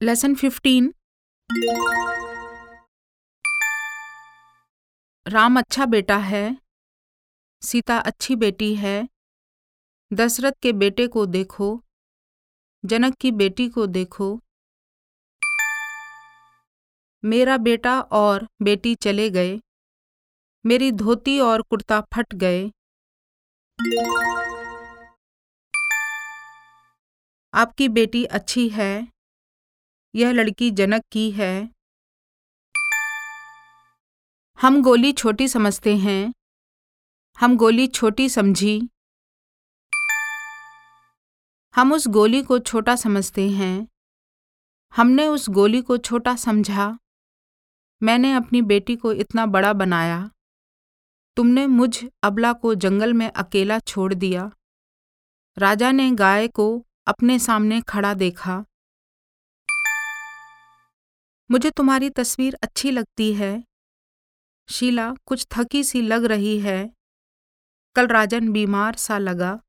Lesson fifteen Ram अच्छा बेटा है, सीता अच्छी बेटी है। दशरथ के बेटे को देखो, जनक की बेटी को देखो। मेरा बेटा और बेटी चले गए, मेरी धोती और कुर्ता फट गए। आपकी बेटी अच्छी है? यह लड़की जनक की है? हम गोली छोटी समझते हैं। हम गोली छोटी समझी। हम उस गोली को छोटा समझते हैं। हमने उस गोली को छोटा समझा। मैंने अपनी बेटी को इतना बड़ा बनाया। तुमने मुझ अबला को जंगल में अकेला छोड़ दिया। राजा ने गाय को अपने सामने खड़ा देखा। मुझे तुम्हारी तस्वीर अच्छी लगती है। शीला कुछ थकी सी लग रही है। कल राजन बीमार सा लगा।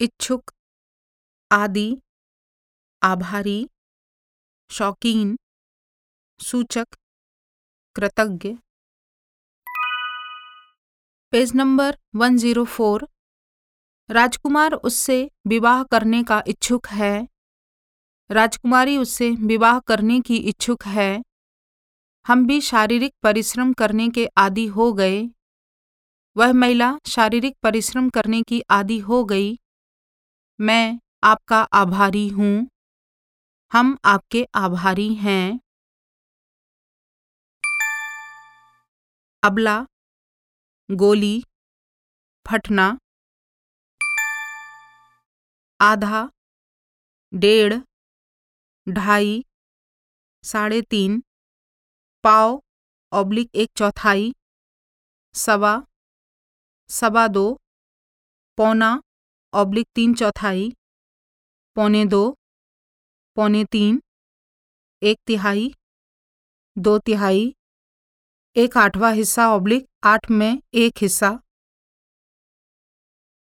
इच्छुक, आदि, आभारी, शौकीन, सूचक, कृतज्ञ। पेज नंबर 104 राजकुमार उससे विवाह करने का इच्छुक है। राजकुमारी उससे विवाह करने की इच्छुक है। हम भी शारीरिक परिश्रम करने के आदि हो गए। वह महिला शारीरिक परिश्रम करने की आदि हो गई। मैं आपका आभारी हूँ। हम आपके आभारी हैं। अबला गोली, फटना, आधा, डेढ़, ढाई, साढ़े तीन, पाव ऑब्लिक एक चौथाई, सवा सवा दो, पौना ऑब्लिक तीन चौथाई, पौने दो, पौने तीन, एक तिहाई, दो तिहाई एक आठवां हिस्सा ऑब्लिक आठ में एक हिस्सा।